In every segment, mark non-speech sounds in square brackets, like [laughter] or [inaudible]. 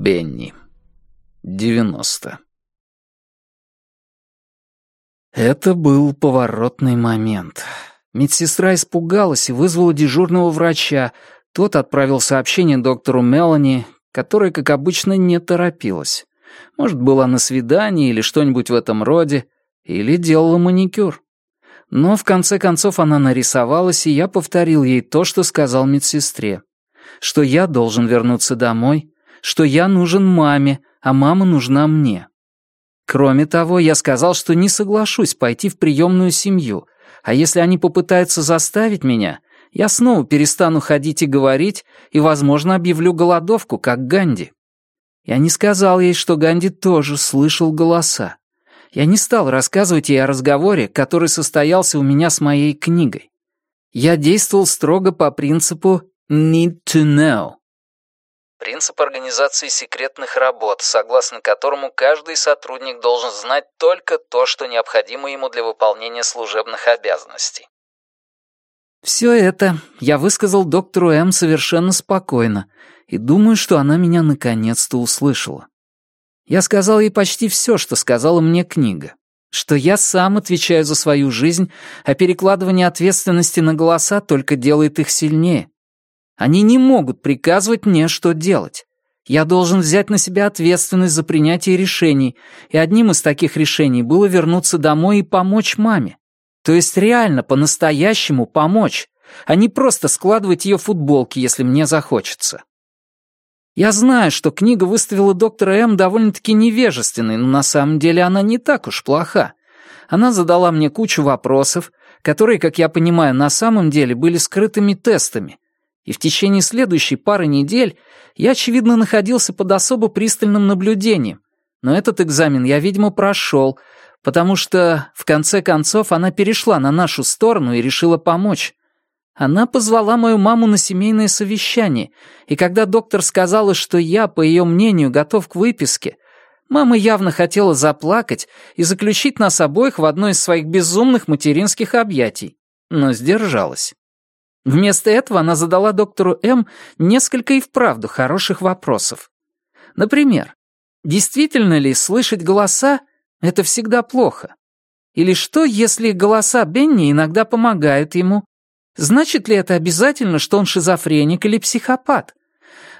Бенни. 90. Это был поворотный момент. Медсестра испугалась и вызвала дежурного врача. Тот отправил сообщение доктору Мелани, которая, как обычно, не торопилась. Может, была на свидании или что-нибудь в этом роде, или делала маникюр. Но в конце концов она нарисовалась, и я повторил ей то, что сказал медсестре. Что я должен вернуться домой, что я нужен маме, а мама нужна мне. Кроме того, я сказал, что не соглашусь пойти в приемную семью, а если они попытаются заставить меня, я снова перестану ходить и говорить, и, возможно, объявлю голодовку, как Ганди. Я не сказал ей, что Ганди тоже слышал голоса. Я не стал рассказывать ей о разговоре, который состоялся у меня с моей книгой. Я действовал строго по принципу «need to know». Принцип организации секретных работ, согласно которому каждый сотрудник должен знать только то, что необходимо ему для выполнения служебных обязанностей. Все это я высказал доктору М совершенно спокойно, и думаю, что она меня наконец-то услышала. Я сказал ей почти все, что сказала мне книга. Что я сам отвечаю за свою жизнь, а перекладывание ответственности на голоса только делает их сильнее. Они не могут приказывать мне, что делать. Я должен взять на себя ответственность за принятие решений, и одним из таких решений было вернуться домой и помочь маме. То есть реально, по-настоящему помочь, а не просто складывать ее футболки, если мне захочется. Я знаю, что книга выставила доктора М довольно-таки невежественной, но на самом деле она не так уж плоха. Она задала мне кучу вопросов, которые, как я понимаю, на самом деле были скрытыми тестами. И в течение следующей пары недель я, очевидно, находился под особо пристальным наблюдением. Но этот экзамен я, видимо, прошел, потому что, в конце концов, она перешла на нашу сторону и решила помочь. Она позвала мою маму на семейное совещание, и когда доктор сказала, что я, по ее мнению, готов к выписке, мама явно хотела заплакать и заключить нас обоих в одно из своих безумных материнских объятий, но сдержалась. Вместо этого она задала доктору М несколько и вправду хороших вопросов. Например, действительно ли слышать голоса — это всегда плохо? Или что, если голоса Бенни иногда помогают ему, Значит ли это обязательно, что он шизофреник или психопат?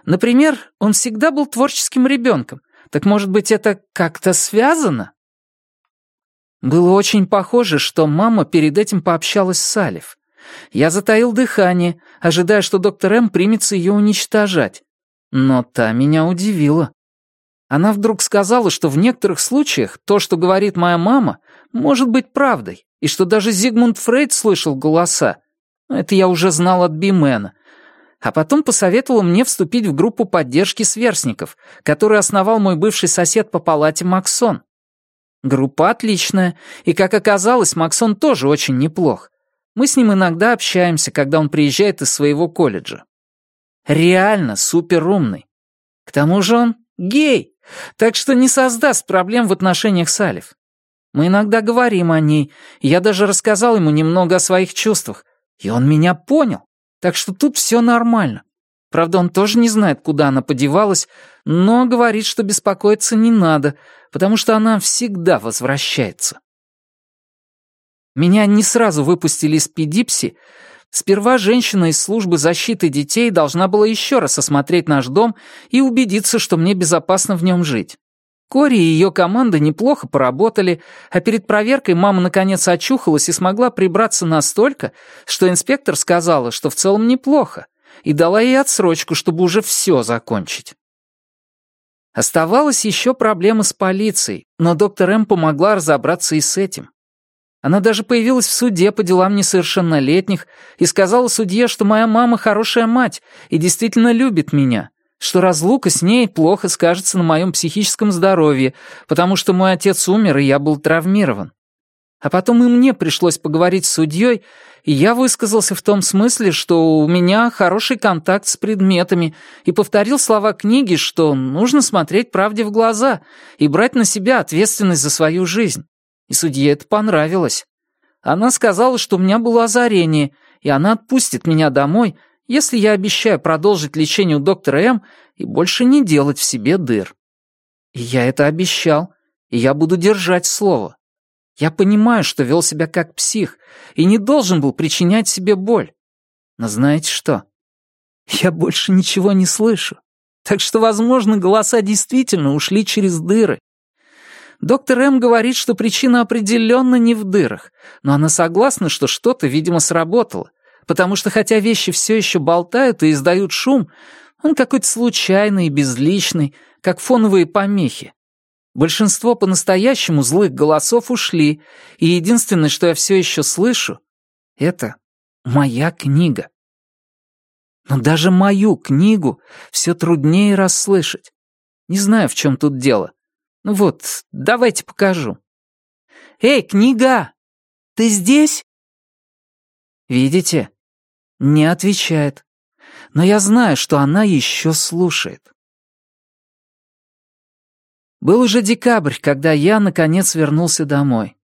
Например, он всегда был творческим ребенком. Так может быть, это как-то связано? Было очень похоже, что мама перед этим пообщалась с Салев. Я затаил дыхание, ожидая, что доктор М примется ее уничтожать. Но та меня удивила. Она вдруг сказала, что в некоторых случаях то, что говорит моя мама, может быть правдой, и что даже Зигмунд Фрейд слышал голоса, это я уже знал от Бимена. А потом посоветовала мне вступить в группу поддержки сверстников, которую основал мой бывший сосед по палате Максон. Группа отличная, и, как оказалось, Максон тоже очень неплох. Мы с ним иногда общаемся, когда он приезжает из своего колледжа. Реально суперумный. К тому же он гей, так что не создаст проблем в отношениях с Алиф. Мы иногда говорим о ней, я даже рассказал ему немного о своих чувствах, и он меня понял, так что тут все нормально. Правда, он тоже не знает, куда она подевалась, но говорит, что беспокоиться не надо, потому что она всегда возвращается. Меня не сразу выпустили из Педипси. Сперва женщина из службы защиты детей должна была еще раз осмотреть наш дом и убедиться, что мне безопасно в нем жить. Кори и ее команда неплохо поработали, а перед проверкой мама наконец очухалась и смогла прибраться настолько, что инспектор сказала, что в целом неплохо, и дала ей отсрочку, чтобы уже все закончить. Оставалась еще проблема с полицией, но доктор М помогла разобраться и с этим. Она даже появилась в суде по делам несовершеннолетних и сказала судье, что моя мама хорошая мать и действительно любит меня, что разлука с ней плохо скажется на моем психическом здоровье, потому что мой отец умер, и я был травмирован. А потом и мне пришлось поговорить с судьей, и я высказался в том смысле, что у меня хороший контакт с предметами, и повторил слова книги, что нужно смотреть правде в глаза и брать на себя ответственность за свою жизнь. И судье это понравилось. Она сказала, что у меня было озарение, и она отпустит меня домой, если я обещаю продолжить лечение у доктора М и больше не делать в себе дыр. И я это обещал, и я буду держать слово. Я понимаю, что вел себя как псих и не должен был причинять себе боль. Но знаете что? Я больше ничего не слышу. Так что, возможно, голоса действительно ушли через дыры. Доктор М говорит, что причина определенно не в дырах, но она согласна, что что-то, видимо, сработало, потому что хотя вещи все еще болтают и издают шум, он какой-то случайный и безличный, как фоновые помехи. Большинство по-настоящему злых голосов ушли, и единственное, что я все еще слышу, это моя книга. Но даже мою книгу все труднее расслышать. Не знаю, в чем тут дело. Ну вот, давайте покажу. «Эй, книга! Ты здесь?» Видите? Не отвечает. Но я знаю, что она еще слушает. Был уже декабрь, когда я, наконец, вернулся домой.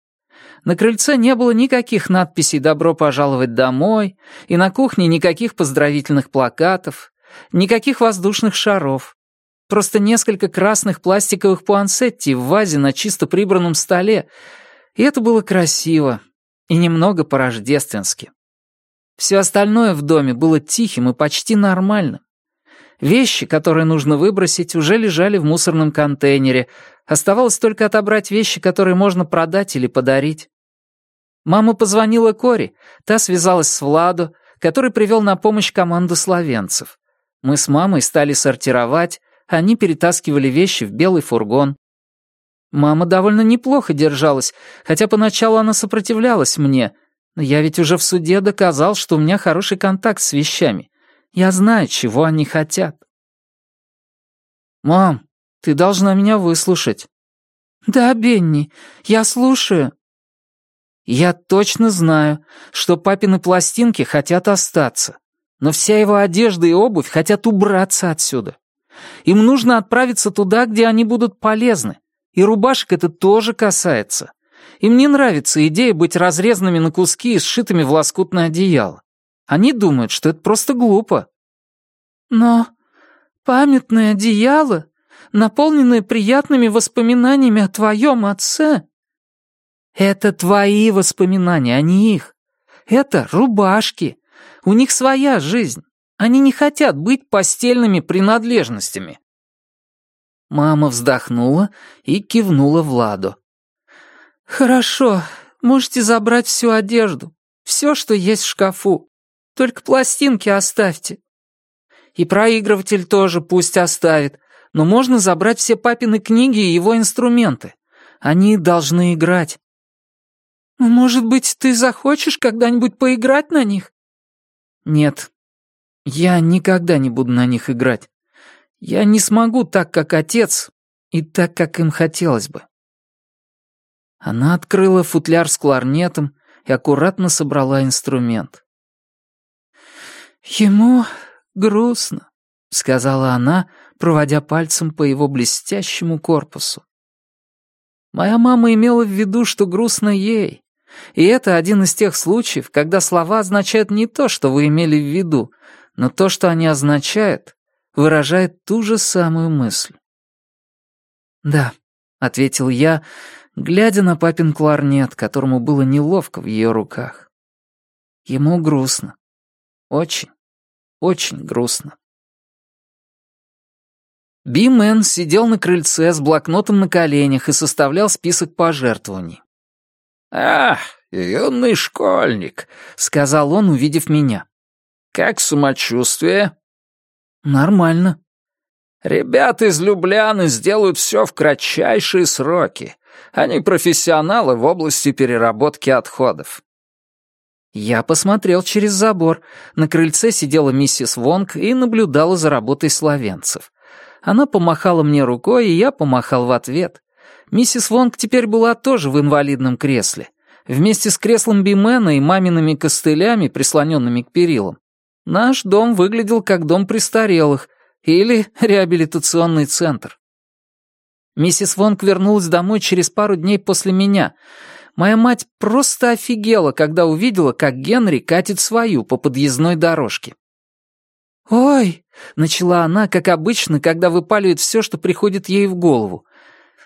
На крыльце не было никаких надписей «Добро пожаловать домой», и на кухне никаких поздравительных плакатов, никаких воздушных шаров. Просто несколько красных пластиковых пуансетти в вазе на чисто прибранном столе, и это было красиво и немного по-рождественски. Все остальное в доме было тихим и почти нормальным. Вещи, которые нужно выбросить, уже лежали в мусорном контейнере. Оставалось только отобрать вещи, которые можно продать или подарить. Мама позвонила Кори, та связалась с Владу, который привел на помощь команду словенцев. Мы с мамой стали сортировать, они перетаскивали вещи в белый фургон. Мама довольно неплохо держалась, хотя поначалу она сопротивлялась мне, но я ведь уже в суде доказал, что у меня хороший контакт с вещами. Я знаю, чего они хотят. «Мам, ты должна меня выслушать». «Да, Бенни, я слушаю». «Я точно знаю, что папины пластинки хотят остаться, но вся его одежда и обувь хотят убраться отсюда. Им нужно отправиться туда, где они будут полезны, и рубашек это тоже касается. Им не нравится идея быть разрезанными на куски и сшитыми в лоскутное одеяло. Они думают, что это просто глупо. Но памятное одеяло, наполненное приятными воспоминаниями о твоем отце... Это твои воспоминания, а не их. Это рубашки. У них своя жизнь. Они не хотят быть постельными принадлежностями. Мама вздохнула и кивнула Владу. «Хорошо, можете забрать всю одежду, все, что есть в шкафу. Только пластинки оставьте. И проигрыватель тоже пусть оставит, но можно забрать все папины книги и его инструменты. Они должны играть. Может быть, ты захочешь когда-нибудь поиграть на них? Нет, я никогда не буду на них играть. Я не смогу так, как отец, и так, как им хотелось бы. Она открыла футляр с кларнетом и аккуратно собрала инструмент. «Ему грустно», — сказала она, проводя пальцем по его блестящему корпусу. Моя мама имела в виду, что грустно ей, и это один из тех случаев, когда слова означают не то, что вы имели в виду, но то, что они означают, выражает ту же самую мысль. «Да», — ответил я, глядя на папин кларнет, которому было неловко в ее руках. Ему грустно. Очень, очень грустно. Би-мен сидел на крыльце с блокнотом на коленях и составлял список пожертвований. «Ах, юный школьник», — сказал он, увидев меня. «Как самочувствие?» «Нормально». «Ребята из Любляны сделают все в кратчайшие сроки. Они профессионалы в области переработки отходов». Я посмотрел через забор. На крыльце сидела миссис Вонг и наблюдала за работой словенцев. Она помахала мне рукой, и я помахал в ответ. Миссис Вонг теперь была тоже в инвалидном кресле. Вместе с креслом Бимена и мамиными костылями, прислоненными к перилам, наш дом выглядел как дом престарелых или [laughs] реабилитационный центр. Миссис Вонг вернулась домой через пару дней после меня. Моя мать просто офигела, когда увидела, как Генри катит свою по подъездной дорожке. «Ой!» — начала она, как обычно, когда выпаливает все, что приходит ей в голову.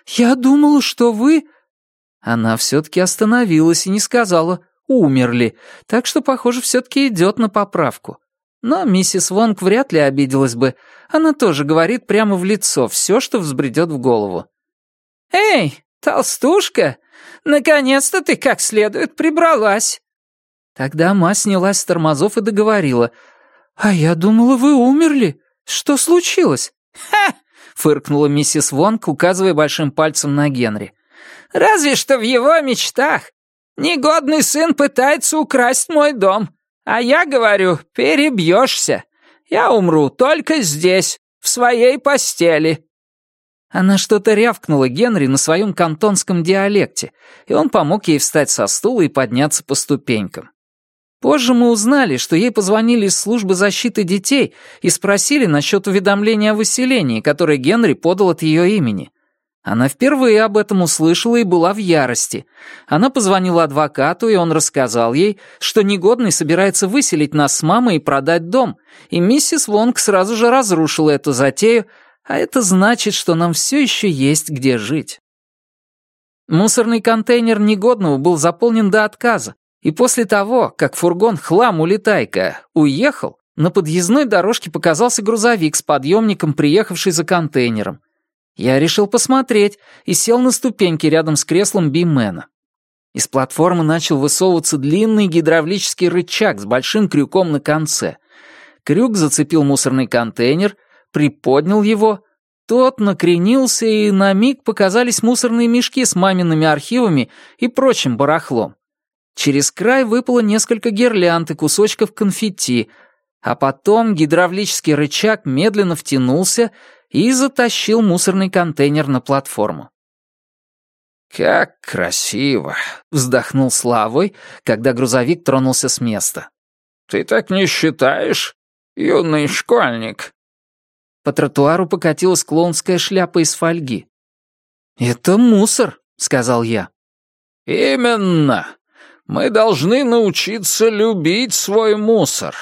«Я думала, что вы...» Она все-таки остановилась и не сказала «умерли», так что, похоже, все-таки идет на поправку. Но миссис Вонг вряд ли обиделась бы. Она тоже говорит прямо в лицо все, что взбредет в голову. «Эй, толстушка, наконец-то ты как следует прибралась!» Тогда ма снялась с тормозов и договорила. «А я думала, вы умерли. Что случилось?» «Ха!» — фыркнула миссис Вонг, указывая большим пальцем на Генри. «Разве что в его мечтах. Негодный сын пытается украсть мой дом. А я говорю, перебьешься. Я умру только здесь, в своей постели». Она что-то рявкнула Генри на своем кантонском диалекте, и он помог ей встать со стула и подняться по ступенькам. Позже мы узнали, что ей позвонили из службы защиты детей и спросили насчет уведомления о выселении, которое Генри подал от ее имени. Она впервые об этом услышала и была в ярости. Она позвонила адвокату, и он рассказал ей, что негодный собирается выселить нас с мамой и продать дом, и миссис Вонг сразу же разрушила эту затею, а это значит, что нам все еще есть где жить. Мусорный контейнер негодного был заполнен до отказа, и после того, как фургон «Хлам, улетай-ка» уехал, на подъездной дорожке показался грузовик с подъемником, приехавший за контейнером. Я решил посмотреть и сел на ступеньки рядом с креслом Бимена. Из платформы начал высовываться длинный гидравлический рычаг с большим крюком на конце. Крюк зацепил мусорный контейнер, приподнял его, тот накренился, и на миг показались мусорные мешки с мамиными архивами и прочим барахлом. Через край выпало несколько гирлянд и кусочков конфетти, а потом гидравлический рычаг медленно втянулся и затащил мусорный контейнер на платформу. «Как красиво!» — вздохнул Славой, когда грузовик тронулся с места. «Ты так не считаешь, юный школьник?» По тротуару покатилась клоунская шляпа из фольги. «Это мусор», — сказал я. «Именно. Мы должны научиться любить свой мусор,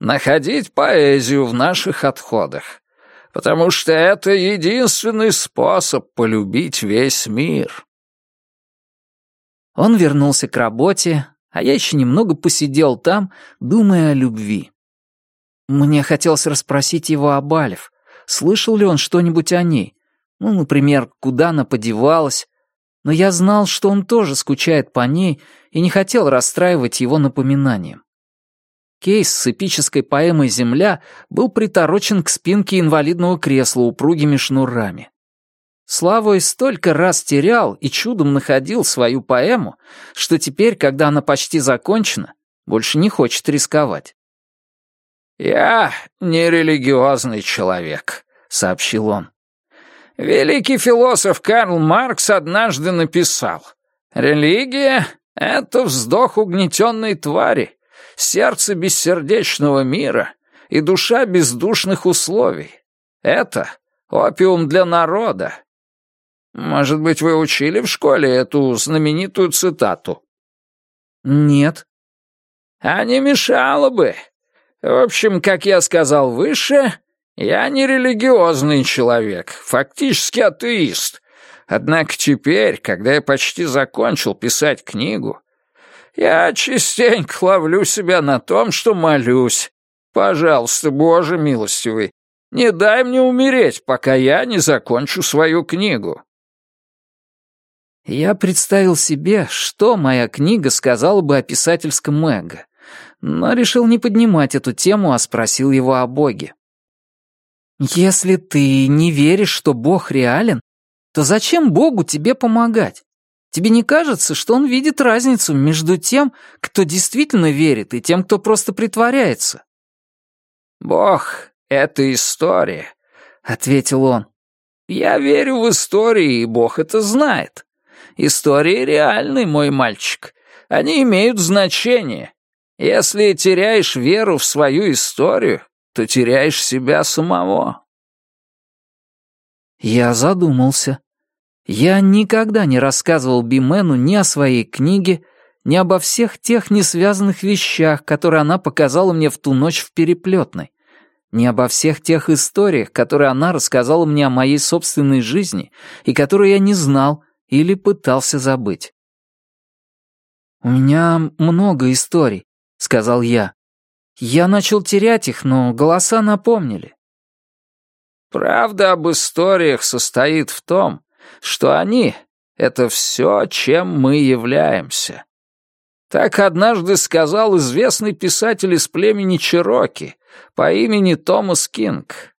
находить поэзию в наших отходах, потому что это единственный способ полюбить весь мир». Он вернулся к работе, а я еще немного посидел там, думая о любви. Мне хотелось расспросить его об Алев. Слышал ли он что-нибудь о ней? Ну, например, куда она подевалась, но я знал, что он тоже скучает по ней и не хотел расстраивать его напоминанием. Кейс с эпической поэмой «Земля» был приторочен к спинке инвалидного кресла упругими шнурами. Славой столько раз терял и чудом находил свою поэму, что теперь, когда она почти закончена, больше не хочет рисковать. «Я нерелигиозный человек», — сообщил он. Великий философ Карл Маркс однажды написал, «Религия — это вздох угнетенной твари, сердце бессердечного мира и душа бездушных условий. Это опиум для народа». Может быть, вы учили в школе эту знаменитую цитату? Нет. А не мешало бы. В общем, как я сказал выше, я не религиозный человек, фактически атеист. Однако теперь, когда я почти закончил писать книгу, я частенько ловлю себя на том, что молюсь. Пожалуйста, Боже милостивый, не дай мне умереть, пока я не закончу свою книгу. Я представил себе, что моя книга сказала бы о писательском эго, но решил не поднимать эту тему, а спросил его о Боге. Если ты не веришь, что Бог реален, то зачем Богу тебе помогать? Тебе не кажется, что он видит разницу между тем, кто действительно верит, и тем, кто просто притворяется? «Бог — это история», — ответил он. «Я верю в истории, и Бог это знает. Истории реальны, мой мальчик. Они имеют значение. Если теряешь веру в свою историю, то теряешь себя самого». Я задумался. Я никогда не рассказывал Бимену ни о своей книге, ни обо всех тех несвязанных вещах, которые она показала мне в ту ночь в переплетной. не обо всех тех историях, которые она рассказала мне о моей собственной жизни и которые я не знал или пытался забыть. «У меня много историй», — сказал я. Я начал терять их, но голоса напомнили. Правда об историях состоит в том, что они — это все, чем мы являемся. Так однажды сказал известный писатель из племени Чероки по имени Томас Кинг.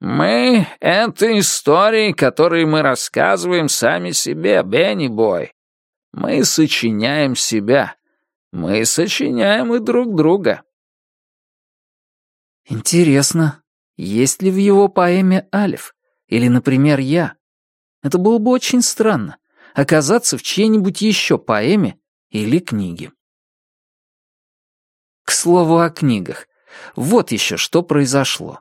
«Мы — это истории, которые мы рассказываем сами себе, Бенни Бой. Мы сочиняем себя. Мы сочиняем и друг друга». Интересно, есть ли в его поэме Алиф? Или, например, я? Это было бы очень странно — оказаться в чьей-нибудь еще поэме или книге. К слову о книгах. Вот еще что произошло.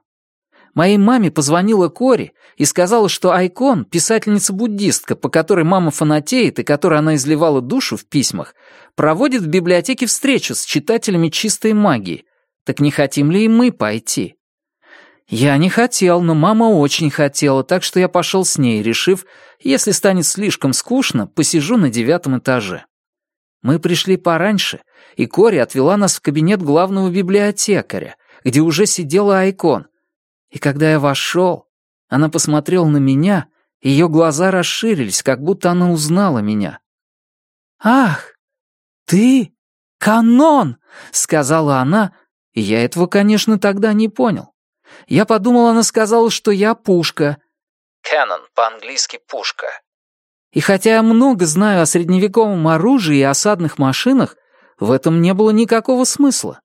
Моей маме позвонила Кори и сказала, что Айкон, писательница-буддистка, по которой мама фанатеет и которой она изливала душу в письмах, проводит в библиотеке встречу с читателями чистой магии, так не хотим ли и мы пойти? Я не хотел, но мама очень хотела, так что я пошел с ней, решив, если станет слишком скучно, посижу на девятом этаже. Мы пришли пораньше, и Кори отвела нас в кабинет главного библиотекаря, где уже сидела Айкон. И когда я вошел, она посмотрела на меня, ее глаза расширились, как будто она узнала меня. «Ах, ты канон!» — сказала она, и я этого, конечно, тогда не понял. Я подумал, она сказала, что я пушка. Cannon, по-английски пушка. И хотя я много знаю о средневековом оружии и осадных машинах, в этом не было никакого смысла.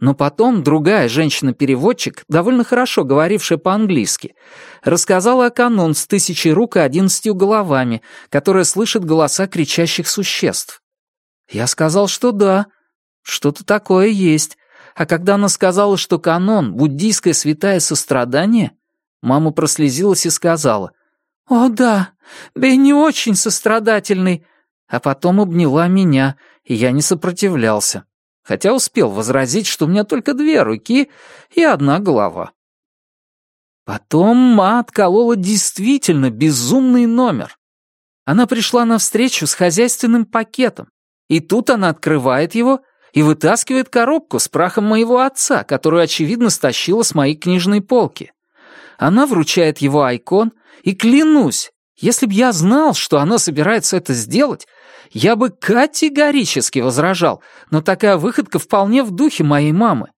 Но потом другая женщина-переводчик, довольно хорошо говорившая по-английски, рассказала о канон с тысячей рук и одиннадцатью головами, которая слышит голоса кричащих существ. Я сказал, что да, что-то такое есть, а когда она сказала, что канон — буддийское святое сострадание, мама прослезилась и сказала, «О да, Бенни очень сострадательный», а потом обняла меня, и я не сопротивлялся, хотя успел возразить, что у меня только две руки и одна голова. Потом ма отколола действительно безумный номер. Она пришла на встречу с хозяйственным пакетом, и тут она открывает его и вытаскивает коробку с прахом моего отца, которую, очевидно, стащила с моей книжной полки. Она вручает его айкон, и клянусь, если б я знал, что она собирается это сделать, я бы категорически возражал, но такая выходка вполне в духе моей мамы.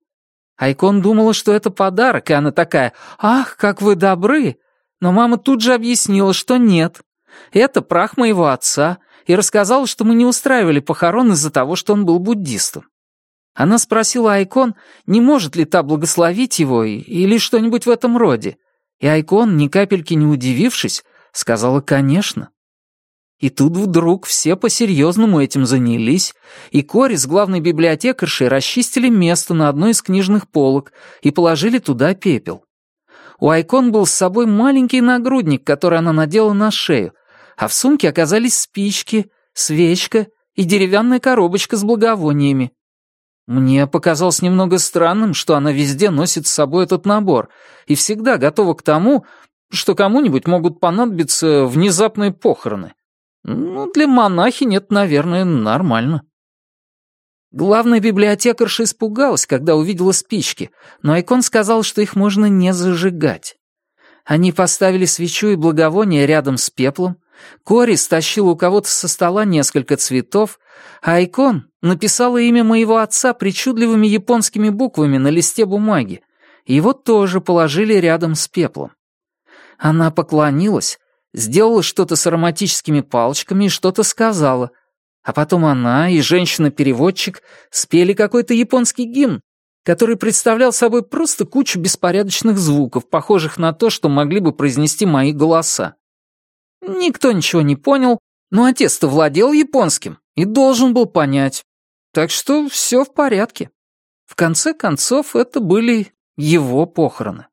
Айкон думала, что это подарок, и она такая «Ах, как вы добры!» Но мама тут же объяснила, что нет. Это прах моего отца, и рассказала, что мы не устраивали похорон из-за того, что он был буддистом. Она спросила Айкон, не может ли та благословить его или что-нибудь в этом роде. И Айкон, ни капельки не удивившись, сказала «конечно». И тут вдруг все по-серьезному этим занялись, и Кори с главной библиотекаршей расчистили место на одной из книжных полок и положили туда пепел. У Айкон был с собой маленький нагрудник, который она надела на шею, а в сумке оказались спички, свечка и деревянная коробочка с благовониями. Мне показалось немного странным, что она везде носит с собой этот набор и всегда готова к тому, что кому-нибудь могут понадобиться внезапные похороны. Ну, для монахи нет, наверное, нормально. Главная библиотекарша испугалась, когда увидела спички, но Айкон сказал, что их можно не зажигать. Они поставили свечу и благовоние рядом с пеплом, Кори стащила у кого-то со стола несколько цветов, а Айкон написала имя моего отца причудливыми японскими буквами на листе бумаги, его тоже положили рядом с пеплом. Она поклонилась, сделала что-то с ароматическими палочками и что-то сказала, а потом она и женщина-переводчик спели какой-то японский гимн, который представлял собой просто кучу беспорядочных звуков, похожих на то, что могли бы произнести мои голоса. Никто ничего не понял, но отец-то владел японским и должен был понять. Так что все в порядке. В конце концов, это были его похороны.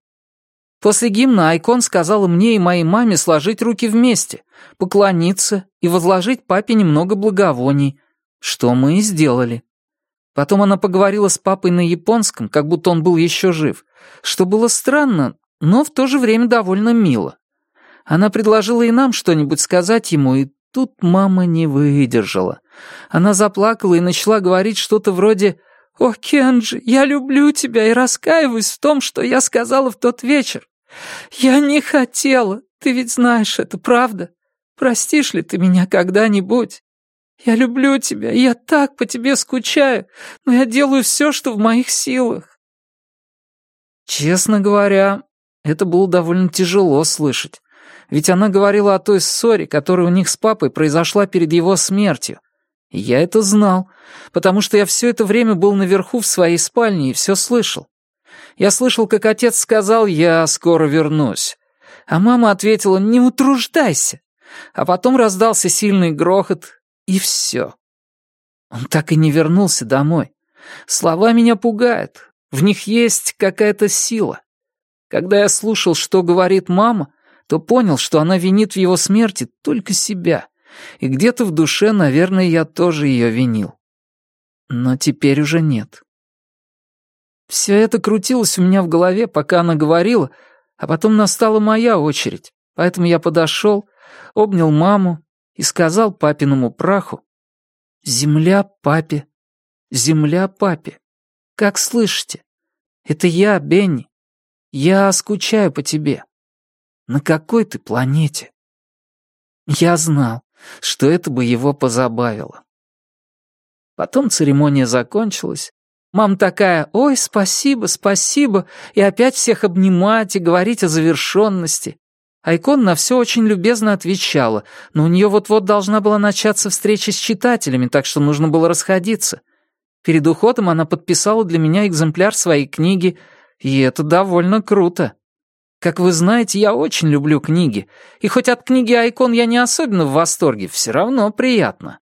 После гимна Айкон сказала мне и моей маме сложить руки вместе, поклониться и возложить папе немного благовоний, что мы и сделали. Потом она поговорила с папой на японском, как будто он был еще жив, что было странно, но в то же время довольно мило. Она предложила и нам что-нибудь сказать ему, и тут мама не выдержала. Она заплакала и начала говорить что-то вроде «О, Кенджи, я люблю тебя и раскаиваюсь в том, что я сказала в тот вечер. Я не хотела, ты ведь знаешь это, правда? Простишь ли ты меня когда-нибудь? Я люблю тебя, я так по тебе скучаю, но я делаю все, что в моих силах». Честно говоря, это было довольно тяжело слышать. Ведь она говорила о той ссоре, которая у них с папой произошла перед его смертью. И я это знал, потому что я все это время был наверху в своей спальне и все слышал. Я слышал, как отец сказал «я скоро вернусь». А мама ответила «не утруждайся». А потом раздался сильный грохот, и все. Он так и не вернулся домой. Слова меня пугают, в них есть какая-то сила. Когда я слушал, что говорит мама, то понял, что она винит в его смерти только себя. И где-то в душе, наверное, я тоже ее винил. Но теперь уже нет. Все это крутилось у меня в голове, пока она говорила, а потом настала моя очередь. Поэтому я подошел, обнял маму и сказал папиному праху, «Земля папе, земля папе. Как слышите? Это я, Бенни. Я скучаю по тебе. На какой ты планете?» Я знал, что это бы его позабавило. Потом церемония закончилась. Мам такая «Ой, спасибо, спасибо», и опять всех обнимать и говорить о завершенности. Айкон на все очень любезно отвечала, но у нее вот-вот должна была начаться встреча с читателями, так что нужно было расходиться. Перед уходом она подписала для меня экземпляр своей книги, и это довольно круто. Как вы знаете, я очень люблю книги, и хоть от книги «Айкон» я не особенно в восторге, все равно приятно.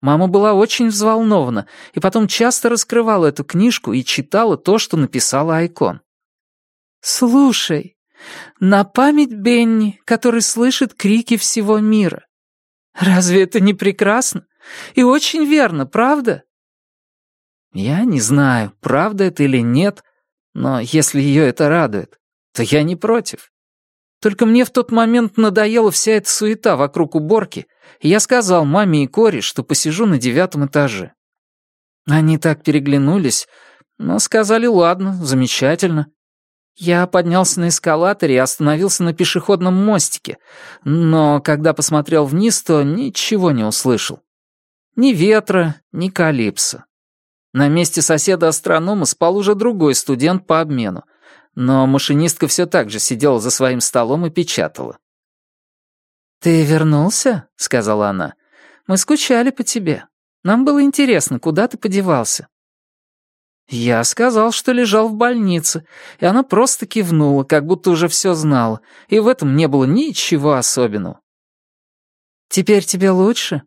Мама была очень взволнована, и потом часто раскрывала эту книжку и читала то, что написала Айкон. «Слушай, на память Бенни, который слышит крики всего мира. Разве это не прекрасно? И очень верно, правда?» Я не знаю, правда это или нет, но если ее это радует, то я не против. Только мне в тот момент надоела вся эта суета вокруг уборки, и я сказал маме и Коре, что посижу на девятом этаже. Они так переглянулись, но сказали «ладно, замечательно». Я поднялся на эскалаторе и остановился на пешеходном мостике, но когда посмотрел вниз, то ничего не услышал. Ни ветра, ни калипса. На месте соседа-астронома спал уже другой студент по обмену, но машинистка все так же сидела за своим столом и печатала. «Ты вернулся?» — сказала она. «Мы скучали по тебе. Нам было интересно, куда ты подевался». Я сказал, что лежал в больнице, и она просто кивнула, как будто уже все знала, и в этом не было ничего особенного. «Теперь тебе лучше?»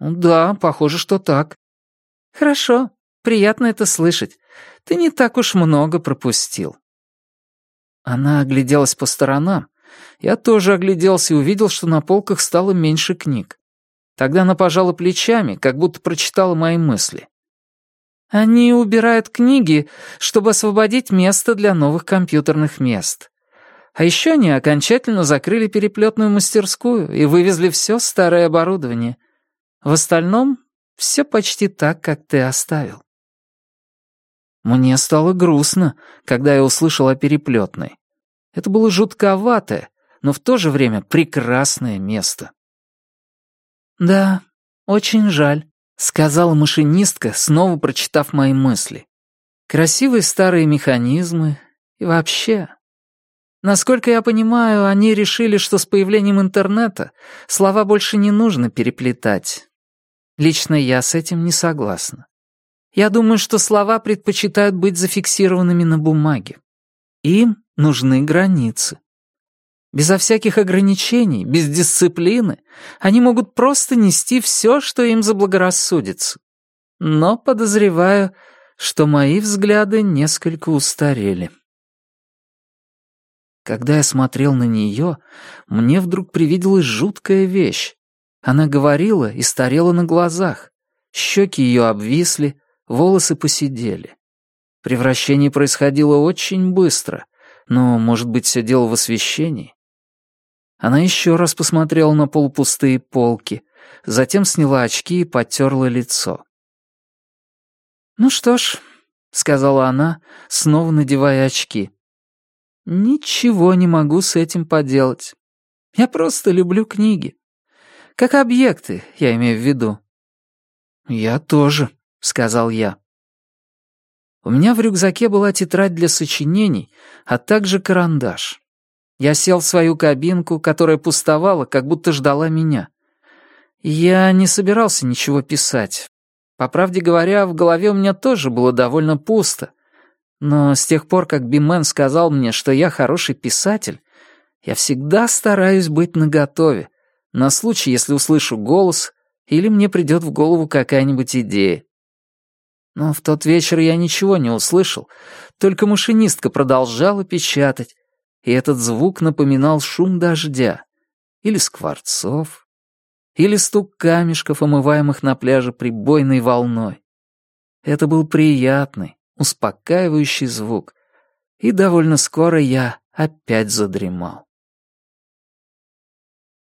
«Да, похоже, что так». «Хорошо, приятно это слышать. Ты не так уж много пропустил». Она огляделась по сторонам. Я тоже огляделся и увидел, что на полках стало меньше книг. Тогда она пожала плечами, как будто прочитала мои мысли. Они убирают книги, чтобы освободить место для новых компьютерных мест. А еще они окончательно закрыли переплетную мастерскую и вывезли все старое оборудование. В остальном все почти так, как ты оставил. Мне стало грустно, когда я услышал о переплетной. Это было жутковатое, но в то же время прекрасное место. «Да, очень жаль», — сказала машинистка, снова прочитав мои мысли. «Красивые старые механизмы и вообще...» Насколько я понимаю, они решили, что с появлением интернета слова больше не нужно переплетать. Лично я с этим не согласна. Я думаю, что слова предпочитают быть зафиксированными на бумаге. Им нужны границы. Безо всяких ограничений, без дисциплины, они могут просто нести все, что им заблагорассудится. Но подозреваю, что мои взгляды несколько устарели. Когда я смотрел на нее, мне вдруг привиделась жуткая вещь. Она говорила и старела на глазах. Щеки ее обвисли, волосы посидели. Превращение происходило очень быстро, но, может быть, все дело в освещении? Она еще раз посмотрела на полупустые полки, затем сняла очки и потерла лицо. «Ну что ж», — сказала она, снова надевая очки. «Ничего не могу с этим поделать. Я просто люблю книги. Как объекты, я имею в виду». «Я тоже», — сказал я. У меня в рюкзаке была тетрадь для сочинений, а также карандаш. Я сел в свою кабинку, которая пустовала, как будто ждала меня. Я не собирался ничего писать. По правде говоря, в голове у меня тоже было довольно пусто. Но с тех пор, как Бимен сказал мне, что я хороший писатель, я всегда стараюсь быть наготове, на случай, если услышу голос или мне придет в голову какая-нибудь идея. Но в тот вечер я ничего не услышал, только машинистка продолжала печатать, и этот звук напоминал шум дождя, или скворцов, или стук камешков, омываемых на пляже прибойной волной. Это был приятный, успокаивающий звук, и довольно скоро я опять задремал.